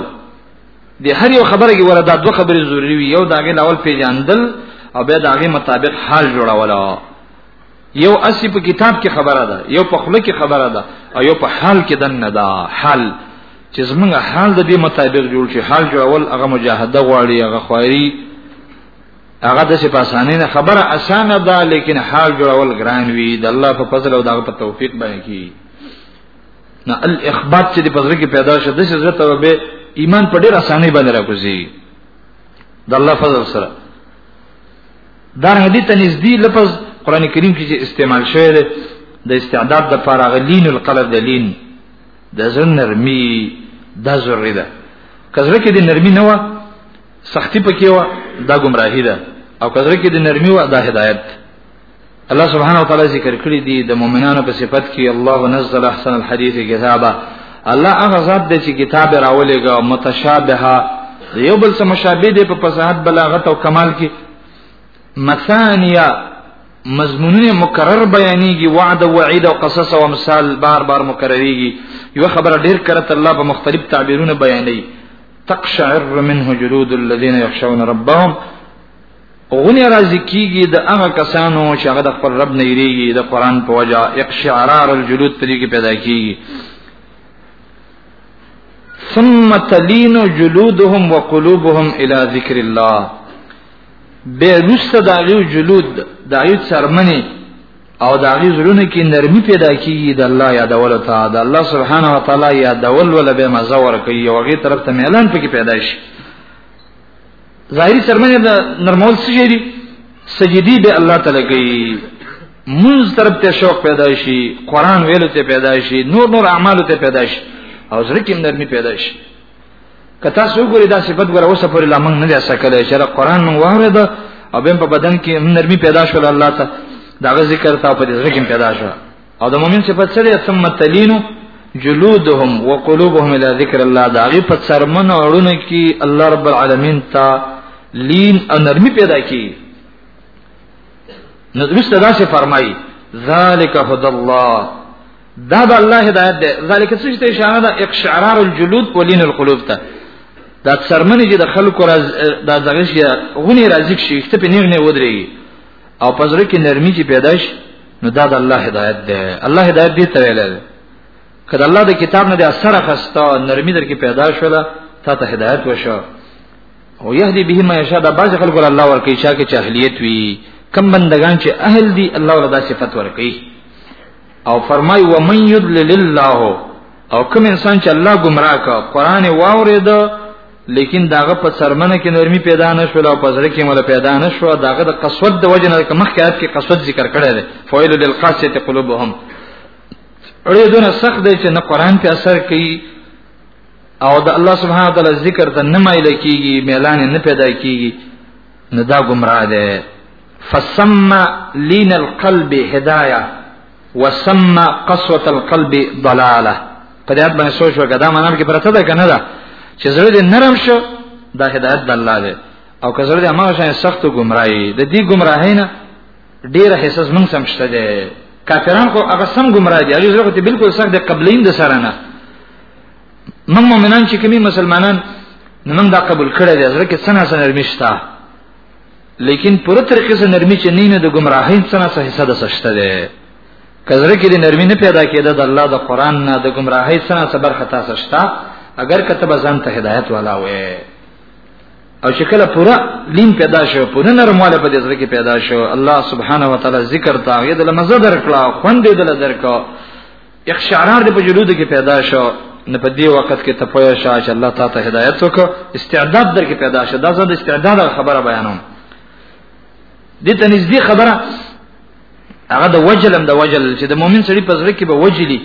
د هر یو خبره کې ولا دا دوه خبرې ضروری وي یو دا غي لاول پیجاندل او به دا غي مطابق حال جوړول یو اسی په کتاب کې خبره ده یو په خله کې خبره ده او یو په حال کې دنه ده حال چې زمونږ حال د دې مطابق جوړ شي حال جوړول هغه مجاهده غواړي هغه خواري هغه د سپاسانه نه خبره اسانه ده لیکن حال جوړول ګران وی د الله په فضل او دغه په توفیق باندې کی نه الاخبات چې په ځل کې پیدا شو د شزه ته به ایمان په ډیر اسانه باندې راکوزي د الله فضل سره دا هدي ته نږدې لفظ قران کریم کې چې استعمال شوی دی د استعداد د فارغ لین القلب د لین د زن نرمي د زری ده کزره کې د نرمي نه و سختی پکې و دا گمراهی ده او کزړه کې د نرمي و دا هدایت الله سبحانه وتعالى ذکر کړی دی د مؤمنانو په صفت کې الله نزل احسن الحديث كتابا الله هغه ذات دی چې کتاب راولېګا متشابهه یو بل سره مشابه دی په فصاحت بلاغت او کمال کې مثانیا مضمونونه مکرر بیانېږي وعد او وعید او قصص او امثال بار بار مکررېږي یو خبره ډېر کرت الله په مختلف تعبیرونه بیانېږي تقشعر منه جلود الذين يخشون ربهم غونی راضی کیږي د هغه کسانو چې هغه د خپل رب نه یریږي د قران په وجا اقشعرار الجلود پرې کې پیدا کیږي ثم تلين جلودهم وقلوبهم الى ذکر الله به رسته داغي جلود داغي سرمنه او د هغه زړونه کې نرمي پیدا کیږي د الله یادول ته د الله سبحانه و تعالی یادول ول به مزه ور کوي او هغه طرف ته ميلان پکې پیدا شي ظاهري سرمنه د نرمول سجدي سجدي به الله تعالی کوي منز طرف ته شوق پیدا شي قران ویلو ته پیدا شي نور نور اعمالو ته پیدا شي او زړه کې نرمي پیدا شي کتا سو ګوري دا صفت ګره اوسه پر لامن نه ځه کله چې قرآن مونږ واره ده او بهم په بدن کې نرمي پیدا شول الله ته دا ذکر تا په دې ځکه کې پیدا شو او د مؤمن صفت سره ثم تلینو جلودهم وقلوبهم الى ذکر الله دا غي په سرمن اورونه کې الله رب العالمین تا لین او نرمي پیدا کی نو دې ستاسو فرمایي ذالک هدى الله دا د الله هدایت ده ذالک څه چې اشاره ده اقشعرار الجلود ولین القلوب ته دا سرمنې چې د خلکو راز دا دغه شي غونی رازق شي ته په نیغنه ودرېږي او پزړه کې نرمي چې پیدا شي نو دا د الله هدایت ده الله هدایت دې ته ویل ده کله الله د کتاب نه د اثر خستا نرمي درکې پیدا شول تا ته هدایت وشو او يهدي به ما يشاء دا باز خلکو الله ورکی چا کې چاهلیت وي کم بندگان چې اهل دي الله ولدا صفت ورکی او فرمای و من یضلل الله او کوم انسان چې الله گمراه کا قران واورید لیکن داغه په سرمنه کې نرمي پیدا نه شول او په زړه کې مل پیدا نه شو داغه د قسوت د وجه نه مخ کې کې قسوت ذکر کړی دی فویل للقاسیه قلوبهم اړې دونه سخت دی چې نه قران په اثر کوي او د الله سبحانه وتعالى ذکر ته نه مایل کیږي ميلان نه پیدا کیږي نو دا گمراه ده فسمى لين القلب هدايه وسمى قسوه القلب ضلاله په دې باندې سوچ وکړه دا معنی کې پرته ده کنه دا چې زړه دې نرم شو دا هدایت د الله ده او که زړه دې ما شان سخت گمراهي د دې گمراهی نه ډیر حساس مونږ سم شته ده کافرانو هغه سم گمراه دي هغه زړه ته بالکل سخت د قبلین د سره نه موږ مؤمنان چې کومي مسلمانان موږ دا قبول کړی دی زړه کې سنا سنا نرمشتا لیکن پر طریقې سره نرمي چې نه نه د گمراهۍ سنا سره حصہ د سشته دی کزره کې د نرمي نه پیدا کېده د الله د قران نه د گمراهۍ سنا سره برخه تاسو شتا اگر کتب ځان ته هدایت والا وې او شکل پورا لین پیدا شو پورا نرمواله په دې سره کې پیدا شو الله سبحانه و تعالی ذکر تا یې د لمزه درکړه خوند دې دل درکړه اخشارار د بجلود کې پیدا شو نه په دې وخت کې تپوی شو چې الله تعالی ته هدایت وکړه استعداد در کې پیدا شو دا زه د استعداد خبره بیانوم دې ته نږدې خبره هغه د وجلم د وجل چې د مؤمن سړي په زړه کې به وجلی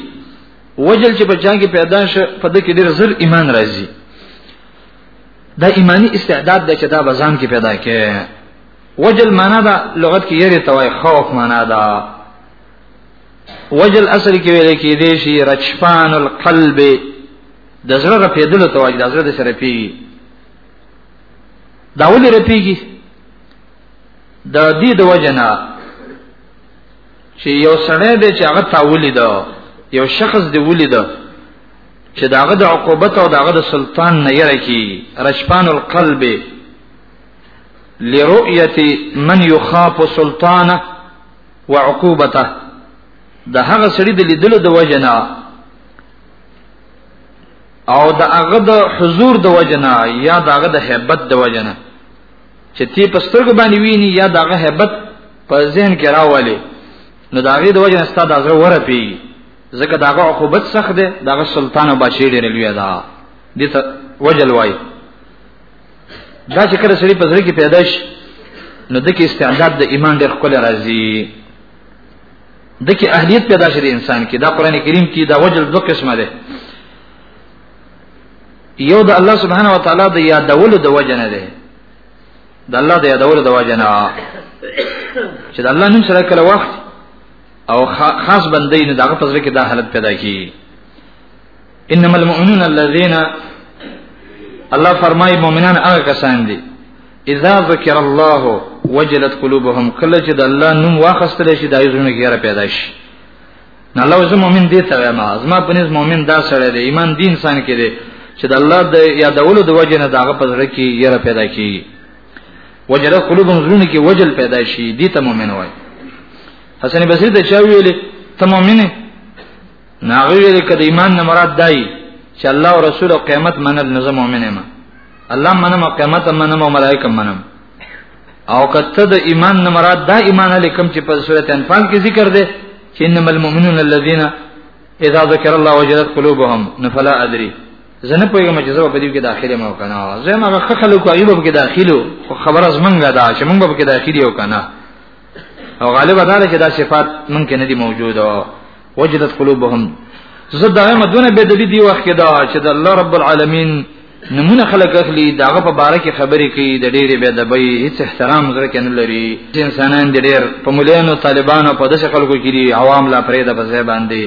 وجل چې په چا کې پیدا شه په دې کې ډېر زر ایمان راځي دا ایمانی استعداد د چې دا بزان کې پیدا کې وجل معنا دا لغت کې یری توای خوف معنا دا وجل اصل کې ویل کې دی شي رچپان القلب د زړه رپیدل ته وایي د زړه د سره پیږي دا ولې رپیږي د دې د وجنا چې یو سړی دی چې هغه تاولی دا یو شخص دی ولی دا چې داغه د عقوبت او داغه د سلطان نه یره کی رشپان القلب لرؤیت من یخاف سلطانه وعقوبته د هغه سړي د لیدلو د وجنا او د هغه د حضور د وجنا یا د هغه د hebat د وجنا چې تی په سترګو باندې ویني یا د هغه hebat په ذهن کې راولي نو د هغه د وجنا ستاد هغه وره پی ځکه داغه عقوبت سخت ده داغه سلطان او بادشاہ ډیر لوی ده دته وجل وای دا چې کله سړي په ځل کې پیدا شي نو دغه استعداد د ایمان ډېر خپل راځي دغه اهلیت پیدا شي د انسان کې دا قران کریم کې دا وجل دوه قسمه ده یو د الله سبحانه و تعالی د یادولو د وجه نه ده د الله د یادولو د وجه نه چې د الله نوم سره کله وخت او خاص بندې نه دغه په ځل کې دا حالت پیدا کی انما المؤمنون الذين الله فرمای مؤمنان هغه کسان دي اذا ذکر الله وجلت قلوبهم کله چې د الله نوم واخستل شي د ایزونه غیره پیدا شي نه الله زه مؤمن دي ته وایم ازما پنځ مؤمن دا سره دی ایمان دی انسان کې دی چې د الله د یادولو د وجه نه داغه پزړه کې یره پیدا کیږي وجلت قلوبهم زونه کې وجل پیدا شي دي ته مؤمن وای حسن بصری ته چا ویلې ته مؤمنه ناغه ویل کده ایمان نه مراد دای چې الله او رسول او قیامت منل نه مؤمن یم الله منم او قیامت منم او ملائکه منم او کته د ایمان نه مراد دا ایمان علیکم چې په سورته انفال کې ذکر دی چې انما المؤمنون الذين اذا ذكر الله وجلت قلوبهم نفلا ادري زنه پویګم چې زه په دې کې داخله مو کنه زه ما خلکو کو ایوب کې داخلو خو خبر از منګه دا چې موږ به کې داخلي یو کنه او غالبا دا چې دا صفات ممکن نه دي موجوده وجدت قلوبهم زه دا ما دونه به د دې وخت کې دا چې د الله رب العالمین نمونه خلق اخلي داغه په باره کې خبرې کوي د ډېرې به د به هیڅ احترام زره کې نه لري چې انسانان ډېر په مولانو طالبانو په داسې خلکو کې دي عوام لا پرې د بځای باندې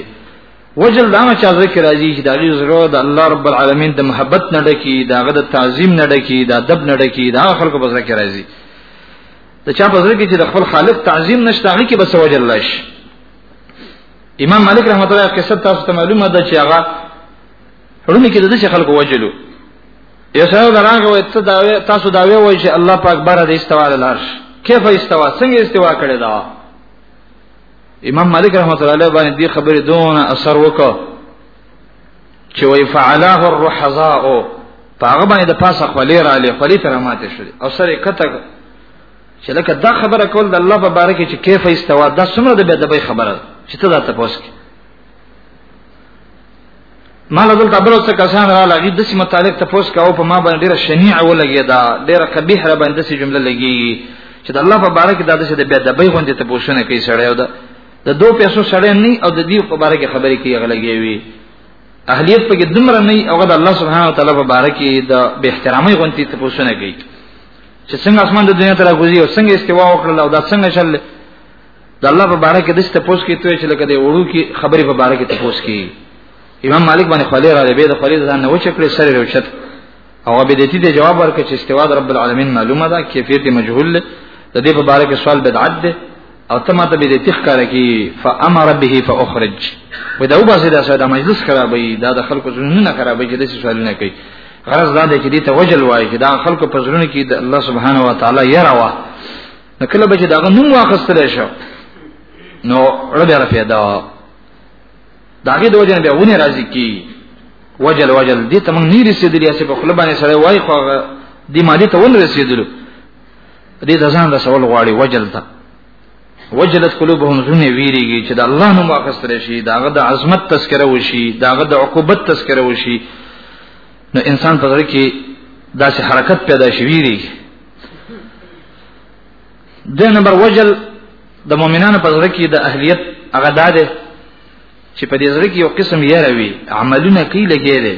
وجل دا ما چا ذکر راځي چې داغه زړه د الله رب العالمین د محبت نه ډکی داغه د تعظیم نه ډکی د ادب نه ډکی دا خلکو په ذکر راځي د چا په ذکر کې چې د خپل خالق تعظیم نشته هغه کې بس وجل لش امام مالک رحمت الله قصه تاسو ته معلومه ده چې هغه هرونه کې د څه خلکو وجلو یو سره درانګ وای ته دا تاسو دا وای چې الله پاک بار دې استوا د لارش کیف استوا څنګه استوا کړی دا امام مالک رحمت الله علیه باندې دې خبرې دون اثر وکړ چې وای فعلاه الرحزاء پاغه باندې د پاسه خولې را لې خولې ترماته شوې او سره کته چې لکه دا خبره کول د الله په باره کې چې کیف استوا دا څومره د بدبی خبره چې ته دا تاسو کې مال دلته بل څه کسان را لګي د سیمه متعلق تاسو کاو په ما باندې ډیره شنیع ولګي دا ډیره قبیح را باندې سې جمله لګي چې د الله په باره کې دا د څه د بدبی غونډه ته پوښتنه کوي سړی او دا د دو پیسو سړی نه او د دې په باره کې خبرې کوي غلګي وي اهلیت په کې دمر نه او د الله سبحانه و تعالی په باره کې د به احترامي غونتی ته پوښتنه کوي چې څنګه اسمان د دنیا تر کوزي او څنګه استوا وکړل او دا څنګه چل د الله په باره کې د ست پوس کې ته چې لکه د وړو کې خبرې په باره کې ته پوس کې امام مالک باندې خلی را دی به د خلی ځان نه وچکړي سره روشت او بدعتي ته جواب ورکړي چې استوا د رب العالمین معلومه ده کیفیت مجهول ده د دې په باره کې سوال بدعت ده او ته ماته به دې تخ کار کی فامر به فاخرج و دا وباسه دا ساده مجلس خرابوي دا د خلکو زړونه خرابوي چې داسې سوالونه کوي غرض دا دی چې دې ته وجل وایي چې دا خلکو په زړونو کې د الله سبحانه و تعالی یره وا نو کله به چې دا نوم واخستل شو نو ربي را پیدا داګه د وجه بیا ونه راضي کی وجل وجل دې ته موږ نه رسیدلی چې په خپل باندې سره وای خو دې مالی ته ونه رسیدلو دې د ځان رسول غواړي وجل ته وجلت قلوبهم زونه ویریږي چې د الله نوم واخستل شي داغه د عظمت تذکره وشي داغه د عقوبت تذکره وشي نو انسان په ځړ کې داسې حرکت پیدا شي ویریږي د نمبر وجل د مؤمنانو په ځړ کې د اهلیت هغه داده چې په دې ځړ کې یو قسم یې روي عملونه کوي لګي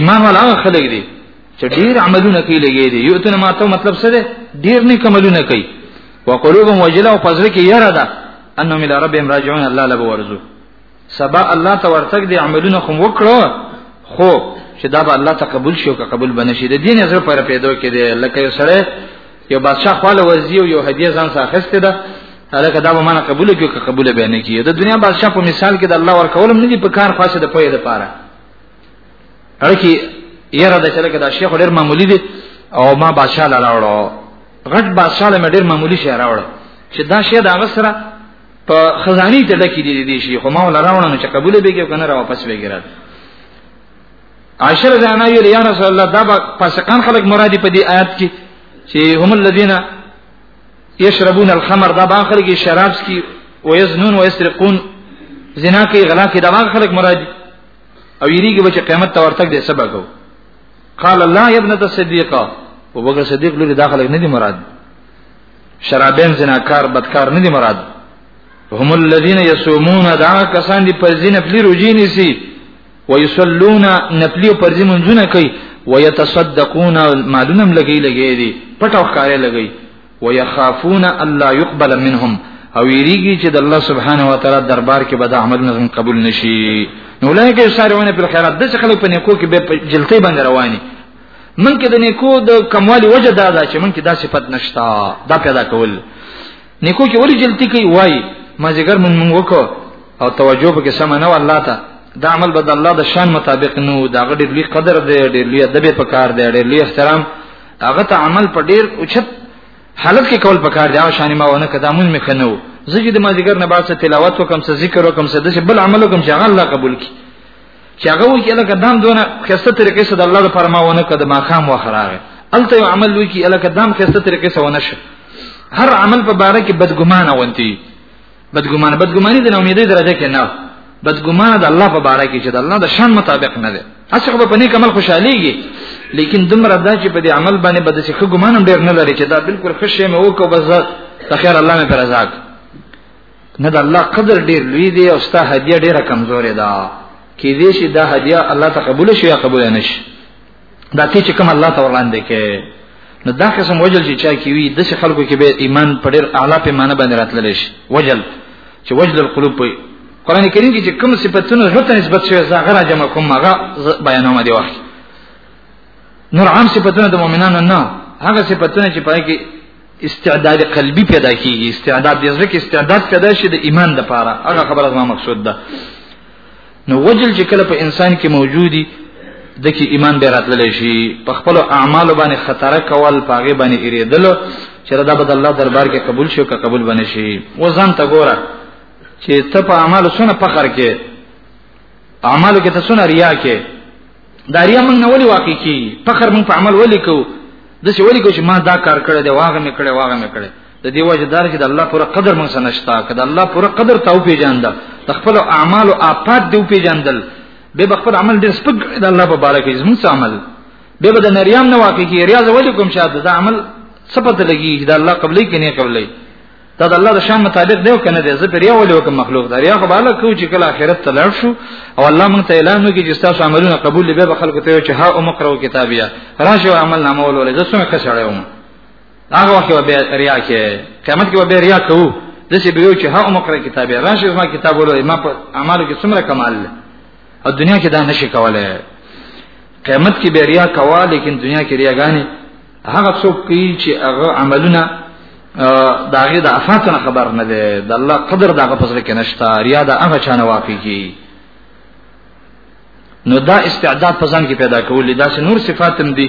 امام هغه خلک دي چې ډیر عملونه کوي لګي دي یو تنه ماته مطلب څه دی ډیر نه کوملونه کوي وقلوبهم وجله او پزره کې یره ده انهم الى ربهم راجعون الله لب ورزو سبا الله ته ورتګ دي عملونه کوم وکړو خو چې دا به الله تقبل شي او قبول بنشي د دین زره پر پیدا کړي لکه یو سره یو بادشاہ خپل ورزي او یو هدیه ځان سره اخیسته ده هغه دا به مانه قبول کړي قبول به نه کیږي د دنیا بادشاہ په مثال کې د الله ورکولم نه دي په کار خاصه د پوهه لپاره هغه کې یره د چلګه دا شیخ ډیر معمولی دی او ما بادشاہ لاړو غټ بادشاہ له ډیر معمولی شی راوړو چې دا شی دا غسره په خزانی ته ډکی دی دی شی خو ما ولا راوړو نو چې قبول به کې کنه را واپس به ګرځي عاشر زانا یو یا رسول الله دا پاسقان خلک مرادی په دې آیات کې چې هم الذين يشربون الخمر دا باغ خلک شراب سکي ويزنون ويسرقون زنا کوي غلا کوي دا باغ خلک مرادی او یریږي به چې قیامت ته ورتګ دې سبا کو قال لا يا ابنه الصديق ابو بکر صدیق لوري داخله نه دي مراد شرابین زناکار بدکار نه دي مراد هم الذين يصومون دا کسان دي پر زین خپل روزي نيسي ويصلون نفلي پر زین منځونه کوي ويتصدقون مالونم لګي لګي دي پټو ښکارې لګي ويخافون الا يقبل منهم او یریږي چې د الله سبحانه و تعالی دربار کې به د عملونه زم قبول نشي نو لایګ سارونه په خیرات د څه خلک په نیکو کې به جلتې باندې رواني من کې د نیکو د کموالي وجه دا ده چې من کې دا صفت نشتا دا پیدا کول نیکو کې ولې جلتی کوي وای ما زګر من مونږ وکړو او توجه به کې سم نه والله ته دا عمل به د الله د شان مطابق نو دا غډې لوی قدر دی ډېر لوی ادب په کار دی ډېر لوی احترام هغه ته عمل په ډیر اوچت حالت کې کول پکار دی او شان ما ونه کدا مونږ مخ نه وو زه چې د مازیګر نه بعد څه تلاوت وکم څه ذکر وکم څه د بل عمل وکم چې هغه الله قبول کړي چې هغه وو چې لکه دام دونه خسته طریقې سره د الله لپاره ما ونه کده ما خام وخراغه الته یو عمل وی کی الکه دام خسته طریقې سره ونه شه هر عمل په باره کې بدګمانه ونتی بدګمانه بدګماني د نومیدې درجه کې نه بدګمانه د الله په باره کې چې د الله د شان مطابق نه ده هڅه به په نیک عمل خوشاليږي لیکن دمر دا چې په دې عمل باندې بد څه خو ګمان هم ډیر نه لري چې دا بالکل خوشې مې وکړ بس ته خیر الله مې پر رضاک نه د الله قدر ډیر لوی دی او ستا هدیه ډیره کمزورې ده کې دې شي دا هدیه الله ته قبول شي یا قبول نه شي دا تی چې کوم الله ته وړاندې کې نو دا قسم وجل چې چا کی وی د څه خلکو کې به ایمان په ډېر اعلی پیمانه باندې راتلل شي وجل چې وجل القلوب په قران کریم کې چې کوم صفاتونه هغه ته نسبت شوی زغه را جمع کوم هغه بیانوم دی وخت نور عام صفاتونه د مؤمنانو نه هغه صفاتونه چې پای کې استعداد قلبي پیدا کیږي استعداد د ځکه استعداد پیدا شي د ایمان د پاره هغه خبره زما مقصود ده نو وجل چې کله په انسان کې موجودي د کې ایمان به راتلل شي په خپل اعمال باندې خطر کول پاغه باندې اریدل چې دا به د الله دربار کې قبول شي او که قبول بنه شي وزن ته ګوره چې ته په اعمال سونه فخر کې اعمال کې ته سونه ریا کې دا ریا موږ نه ولي واقع کی فخر موږ په عمل ولي کو د څه ولي کو چې ما دا کار کړی دی واغه مې کړی واغه مې کړی د دې وجه دار چې د الله پر قدر مونږ سره نشتا کړه د الله پر قدر ته پیژاند د خپل اعمال او آفات دی پیژاندل به خپل عمل ډېر سپک د الله په باره کې زموږ عمل به به د نریام نه واقع کی ریاض وجه کوم شاده د عمل سپت لګي چې د الله قبلې کې نه قبلې دا د الله د شان مطابق دی کنه دی زه پریا ولې وکم مخلوق دا ریا خو بالا کو چې کله آخرت ته لاړ شو او الله مونږ ته اعلان وکړي چې تاسو عملونه قبول به خلکو ته چې ها او مقرو کتابیا راشه عمل نامه ولولې زه څنګه کښړې وم هغه وخت به ریا کې قیامت کې به ریا کوو د څه به یو چې هغه مقره کتاب راشي ما کتاب ولوي ما په اعمالو کې څومره کمال ده او دنیا کې دا نشي کولای قیامت کې به ریا کوا لیکن دنیا کې ریاګانی هغه څوک کوي چې هغه عملونه داغه د افاتنه خبر نه ده د الله قدر دغه پسره کې نشتا ریا دا هغه چانه واقع کی نو دا استعداد پسند کې پیدا کول دا نور صفاتم دي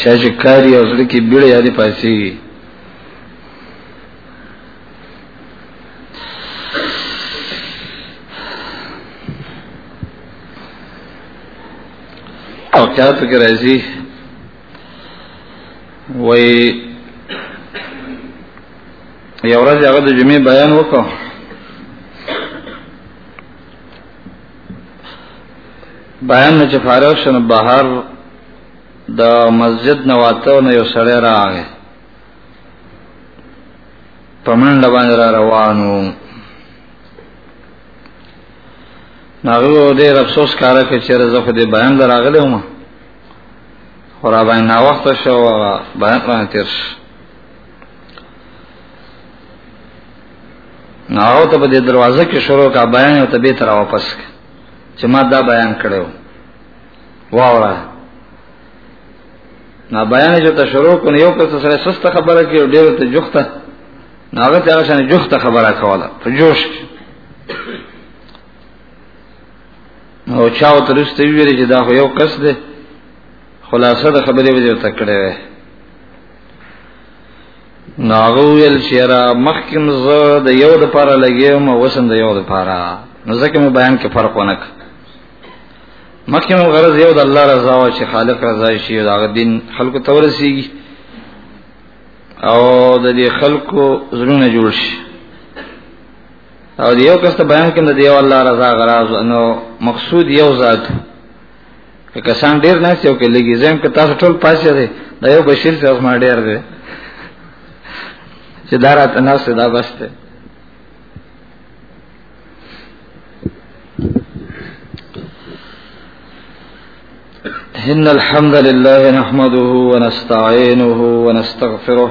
چا چې کاری او زړه کې بیړه یادې پاسي او کیا ته کې راځي وای یو ورځ هغه د جمعې بیان وکړ بیان نه چې فارغ شنه بهر د مسجد نواته نه یو سړی راغی پمن باندې را روانو ناغو دې افسوس کاره کې چې رزه خو دې بیان دراغله ومه خورا باندې نا وخت شو بیان باندې تیر شو نو ته په دې دروازه کې شروع کا بیان او ته به تر واپس چې ما دا بیان کړو واورا نا بیان جو ته شروع کو یو کس سره سست خبره کې ډېر ته جوخته ناغه ته هغه شان جوخته خبره کوله په جوش کې او چاو ترسته ویل چې دا خو یو کس دی خلاصه د خبرې وځو تکړه وي ناغه ویل شیرا مخکم زه د یو د پاره لګیم وسم د یو د پاره نو ځکه مې بیان کې فرق ونک مخکم غرض یو د الله رضا او چې خالق رضا شي او هغه دین خلکو تورسي او د دې خلکو زړونه جوړ شي او یو کس ته بیان کوم د یو الله رضا غراض نو مقصود یو ذات که کسان ډیر نه سیو کې لګي زم که تاسو ټول پاسې دی دا یو بشیر څه ما ډیر دی چې دا راته نه څه دا بسته إن الحمد لله نحمده ونستعينه ونستغفره